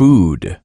food.